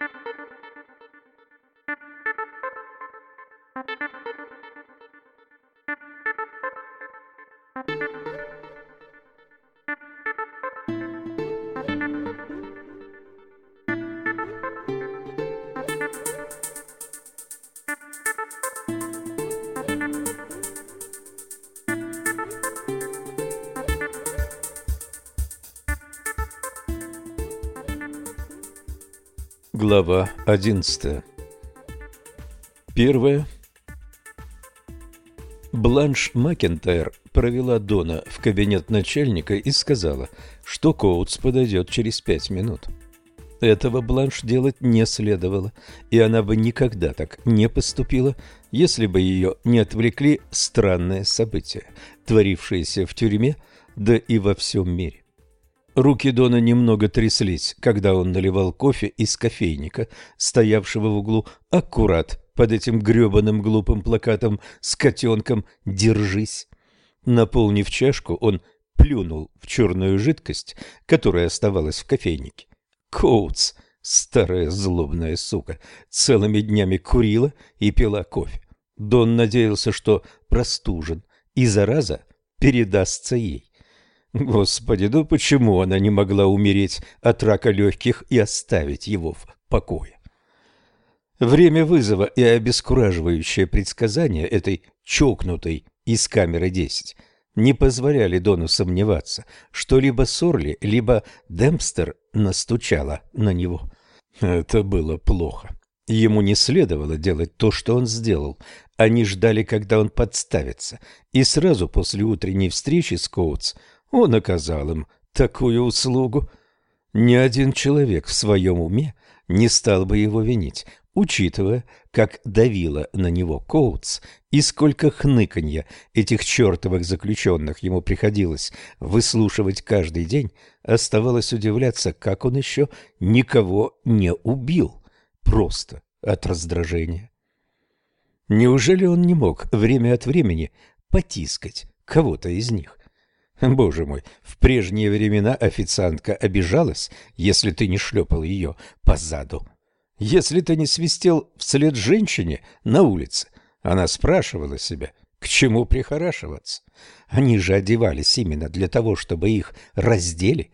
Thank you. Глава 11 Первое. Бланш Макентайр провела Дона в кабинет начальника и сказала, что Коутс подойдет через пять минут. Этого Бланш делать не следовало, и она бы никогда так не поступила, если бы ее не отвлекли странные события, творившиеся в тюрьме, да и во всем мире. Руки Дона немного тряслись, когда он наливал кофе из кофейника, стоявшего в углу, аккурат под этим грёбаным глупым плакатом с котенком «Держись». Наполнив чашку, он плюнул в черную жидкость, которая оставалась в кофейнике. Коутс, старая злобная сука, целыми днями курила и пила кофе. Дон надеялся, что простужен, и зараза передастся ей. Господи, ну почему она не могла умереть от рака легких и оставить его в покое? Время вызова и обескураживающее предсказание этой чокнутой из камеры 10 не позволяли Дону сомневаться, что либо Сорли, либо Демпстер настучала на него. Это было плохо. Ему не следовало делать то, что он сделал. Они ждали, когда он подставится, и сразу после утренней встречи с Коутс он оказал им такую услугу. Ни один человек в своем уме не стал бы его винить, учитывая, как давило на него Коутс и сколько хныканья этих чертовых заключенных ему приходилось выслушивать каждый день, оставалось удивляться, как он еще никого не убил, просто от раздражения. Неужели он не мог время от времени потискать кого-то из них? Боже мой, в прежние времена официантка обижалась, если ты не шлепал ее по заду. Если ты не свистел вслед женщине на улице, она спрашивала себя, к чему прихорашиваться. Они же одевались именно для того, чтобы их раздели.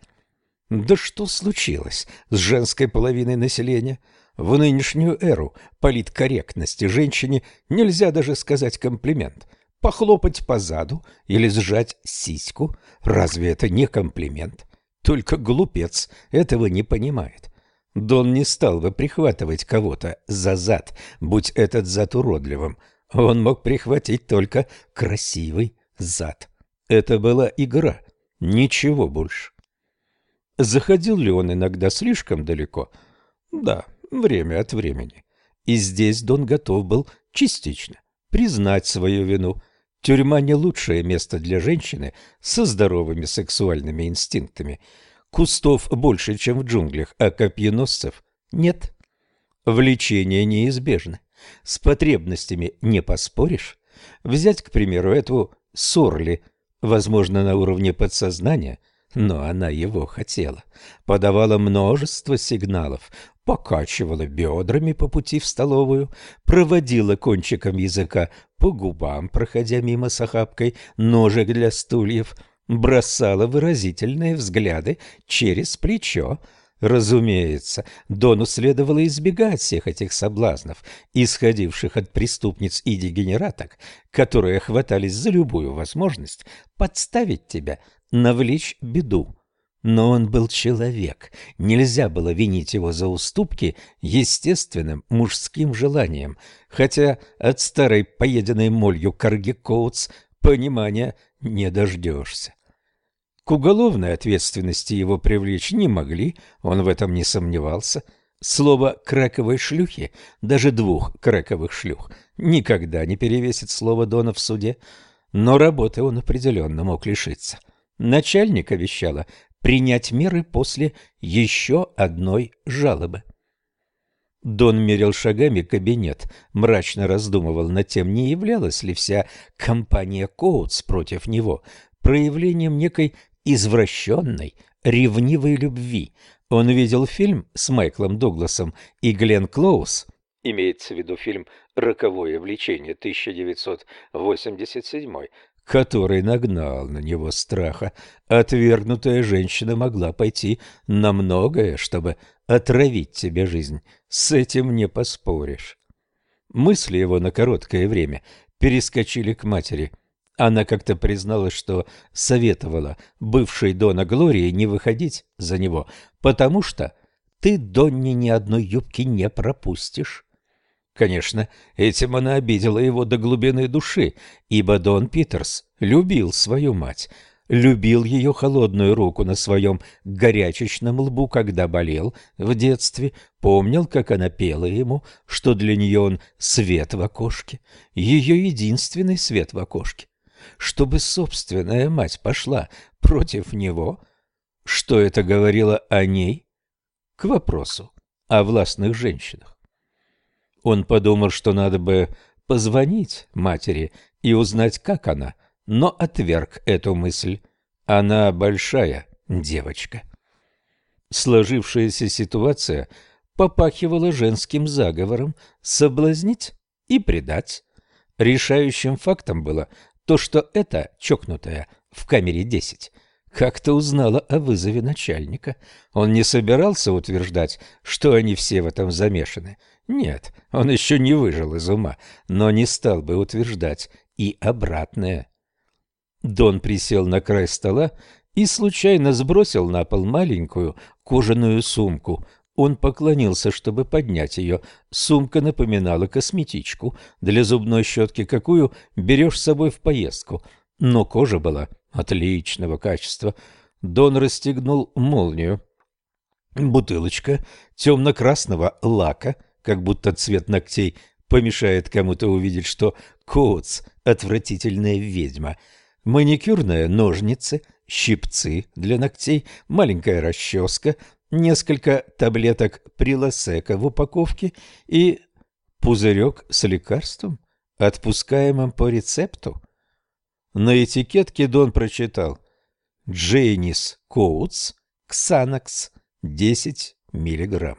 Да что случилось с женской половиной населения? В нынешнюю эру политкорректности женщине нельзя даже сказать комплимент – Похлопать по заду или сжать сиську – разве это не комплимент? Только глупец этого не понимает. Дон не стал бы прихватывать кого-то за зад, будь этот зад уродливым. Он мог прихватить только красивый зад. Это была игра, ничего больше. Заходил ли он иногда слишком далеко? Да, время от времени. И здесь Дон готов был частично признать свою вину – Тюрьма не лучшее место для женщины со здоровыми сексуальными инстинктами. Кустов больше, чем в джунглях, а копьеносцев нет. Влечения неизбежны. С потребностями не поспоришь. Взять, к примеру, эту Сорли, возможно, на уровне подсознания, но она его хотела. Подавала множество сигналов, покачивала бедрами по пути в столовую, проводила кончиком языка по губам, проходя мимо с охапкой ножек для стульев, бросала выразительные взгляды через плечо. Разумеется, Дону следовало избегать всех этих соблазнов, исходивших от преступниц и дегенераток, которые хватались за любую возможность подставить тебя, навлечь беду. Но он был человек, нельзя было винить его за уступки естественным мужским желаниям, хотя от старой поеденной молью Карги Коутс понимания не дождешься. К уголовной ответственности его привлечь не могли, он в этом не сомневался. Слово «краковой шлюхи», даже двух краковых шлюх, никогда не перевесит слово Дона в суде, но работы он определенно мог лишиться. Начальника вещала принять меры после еще одной жалобы. Дон мерил шагами кабинет, мрачно раздумывал над тем, не являлась ли вся компания Коутс против него проявлением некой извращенной, ревнивой любви, Он видел фильм с Майклом Дугласом и Глен Клоуз, имеется в виду фильм «Роковое влечение» 1987, который нагнал на него страха. Отвергнутая женщина могла пойти на многое, чтобы отравить тебе жизнь. С этим не поспоришь. Мысли его на короткое время перескочили к матери. Она как-то призналась, что советовала бывшей Дона Глории не выходить за него, потому что ты, Донни, ни одной юбки не пропустишь. Конечно, этим она обидела его до глубины души, ибо Дон Питерс любил свою мать, любил ее холодную руку на своем горячечном лбу, когда болел в детстве, помнил, как она пела ему, что для нее он свет в окошке, ее единственный свет в окошке. Чтобы собственная мать пошла против него, что это говорило о ней? К вопросу о властных женщинах. Он подумал, что надо бы позвонить матери и узнать, как она, но отверг эту мысль. Она большая девочка. Сложившаяся ситуация попахивала женским заговором соблазнить и предать. Решающим фактом было то, что эта чокнутая в камере 10 как-то узнала о вызове начальника. Он не собирался утверждать, что они все в этом замешаны – нет, он еще не выжил из ума, но не стал бы утверждать и обратное. Дон присел на край стола и случайно сбросил на пол маленькую кожаную сумку. Он поклонился, чтобы поднять ее. Сумка напоминала косметичку для зубной щетки, какую берешь с собой в поездку. Но кожа была отличного качества. Дон расстегнул молнию. Бутылочка темно-красного лака как будто цвет ногтей помешает кому-то увидеть, что Коутс – отвратительная ведьма. Маникюрная ножницы, щипцы для ногтей, маленькая расческа, несколько таблеток прилосека в упаковке и пузырек с лекарством, отпускаемым по рецепту. На этикетке Дон прочитал «Джейнис Коутс, Ксанакс, 10 миллиграмм».